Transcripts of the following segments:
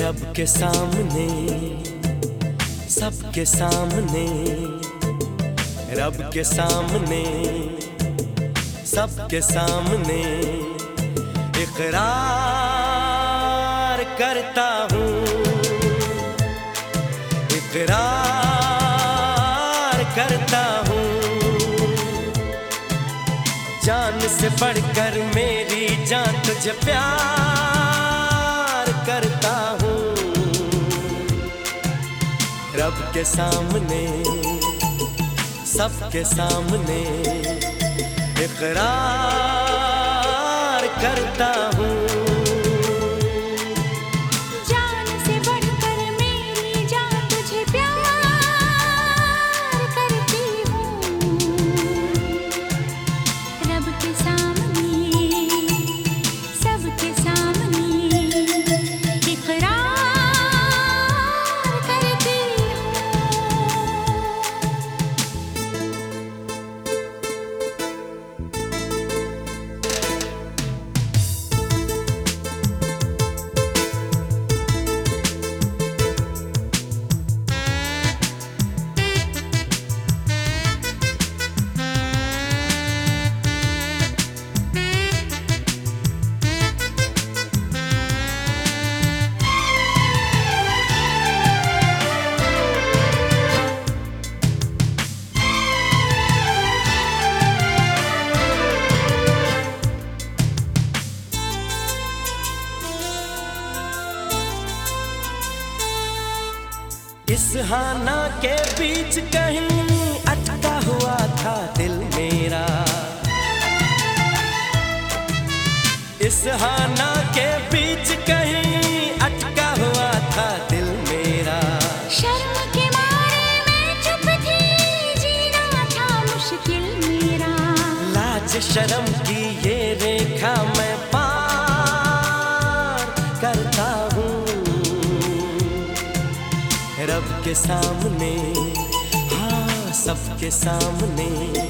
रब के सामने, सबके सामने, रब के सामने, सबके सामने इकरार करता हूँ। इकरार करता हूँ। जान से बढ़कर मेरी जान तुझे प्यार रब के सामने सबके सामने इकरार करता इस हाना के बीच कहीं अटका हुआ था दिल मेरा। इस हाना के बीच कहीं अटका हुआ था दिल मेरा। शर्म के मारे मैं चुप थी जीना था मुश्किल मेरा। लाज शर्म की रब के सामने हाँ सबके सामने।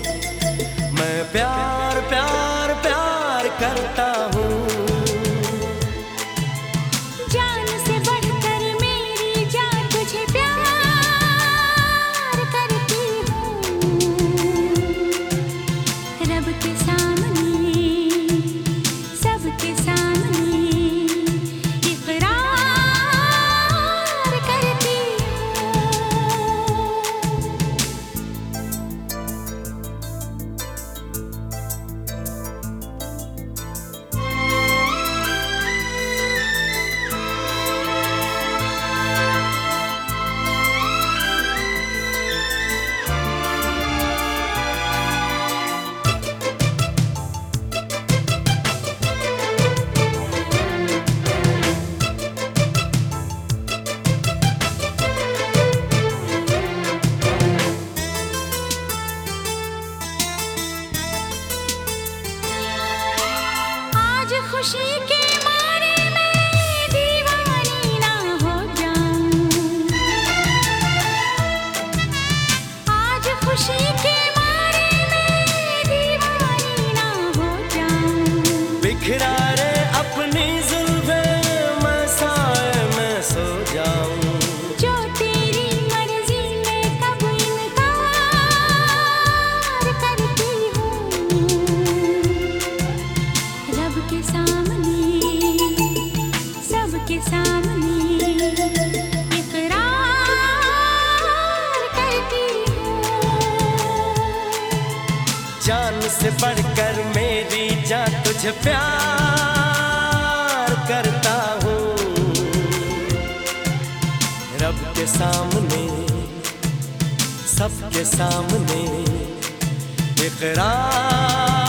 खुशी के मारे मैं दीवानी ना हो जाऊँ। बिखरा से बढ़कर मेरी जान तुझे प्यार करता हूँ। रब के सामने सबके सामने इकरार